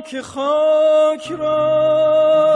که خاک را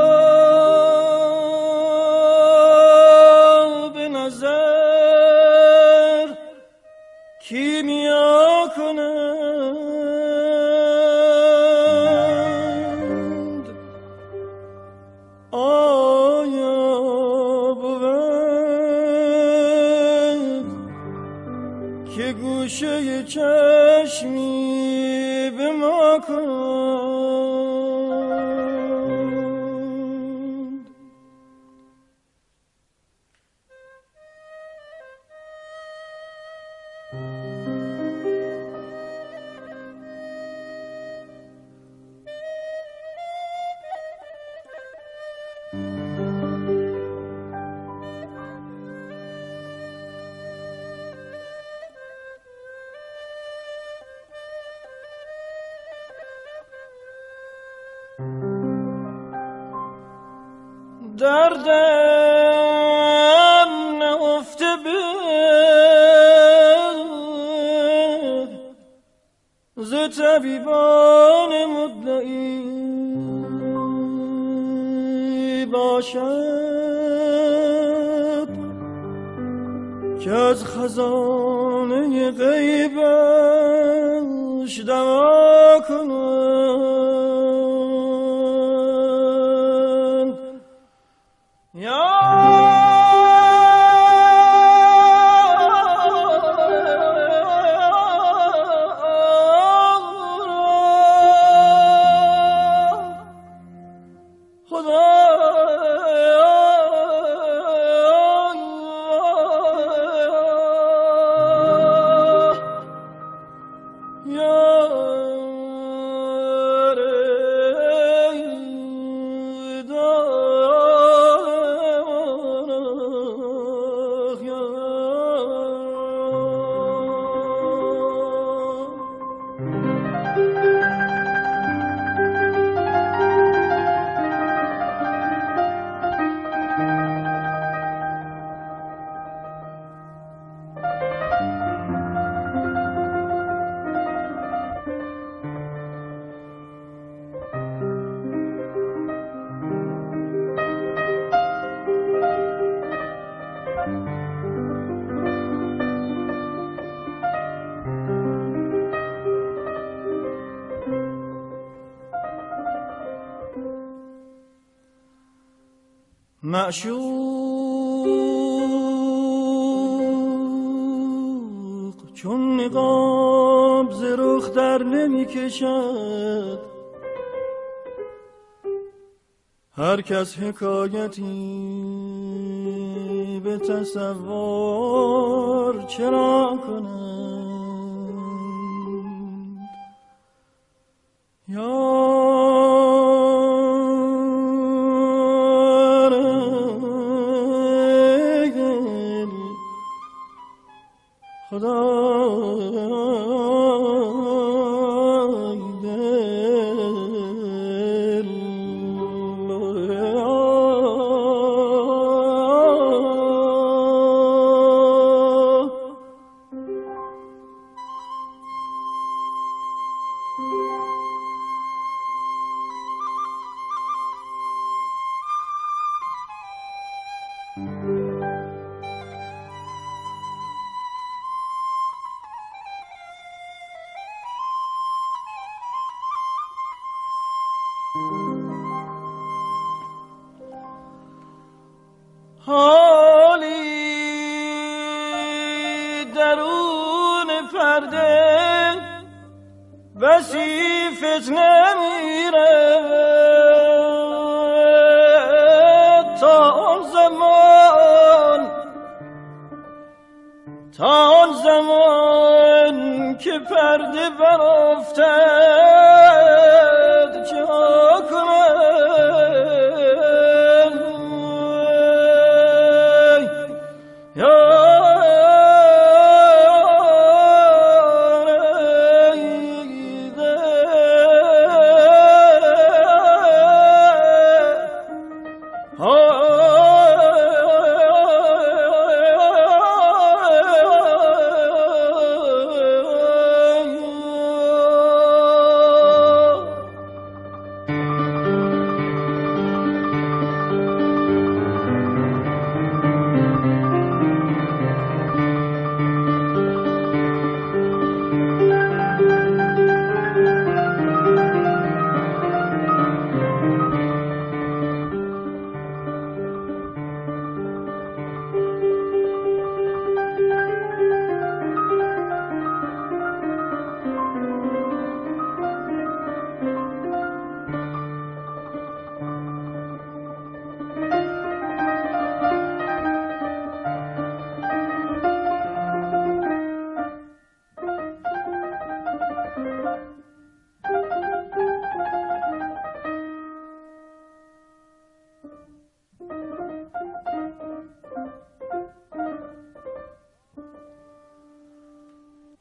دردم نهفته به ز طبیبان مدعی باشد که از خزانه غیبش دوا کنند معشوق چون نقاب ز در نمی کشد هر کس حکایتی به تصور چرا کنند حالی درون پرده بسی فتنه میره. تا آن زمان تا آن زمان که پرده برافتد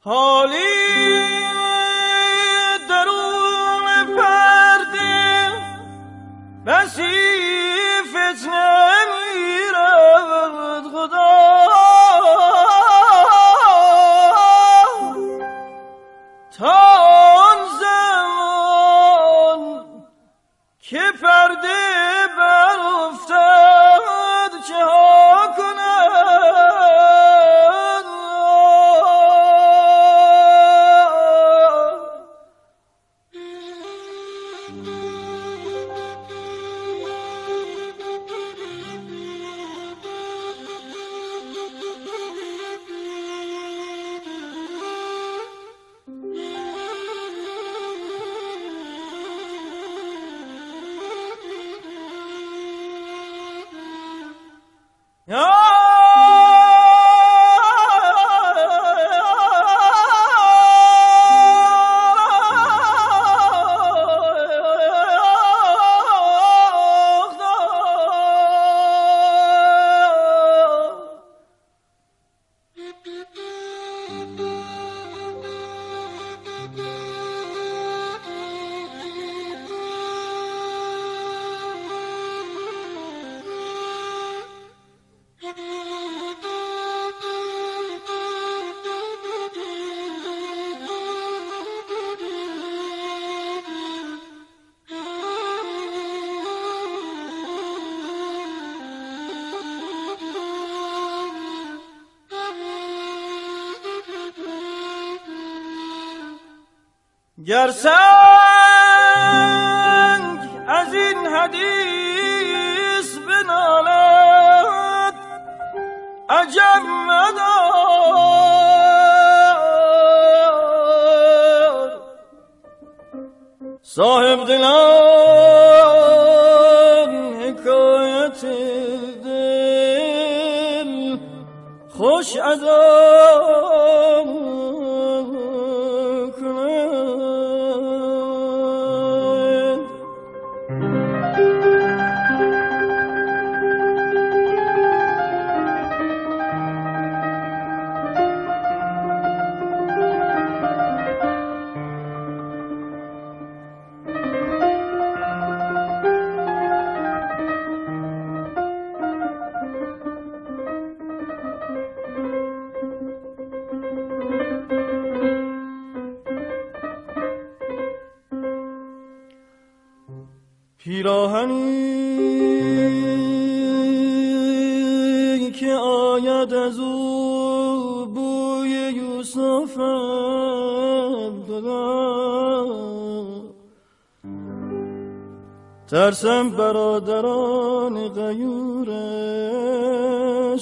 Holy گر سنگ از این حدیث بنالد عجب مدار. صاحب دلان حکایت دل خوش ادا پیراهنی که آید از او بوی یوسف ترسم برادران غیورش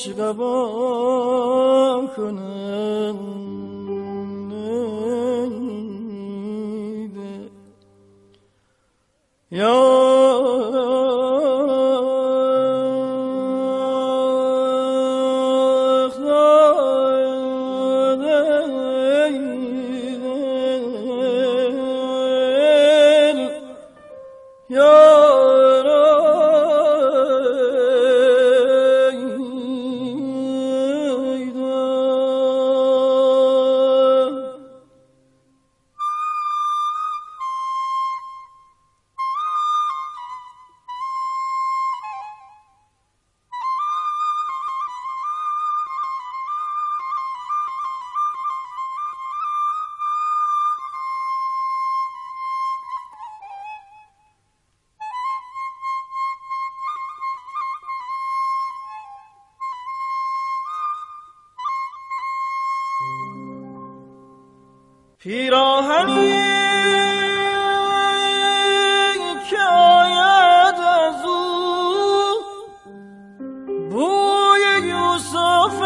قبا کنم یا Yo. پیراهنی که آید از او بوی یوسف.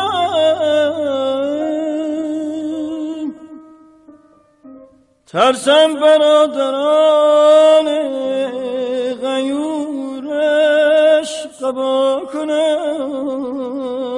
ترسم برادران غیورش قبا کنم.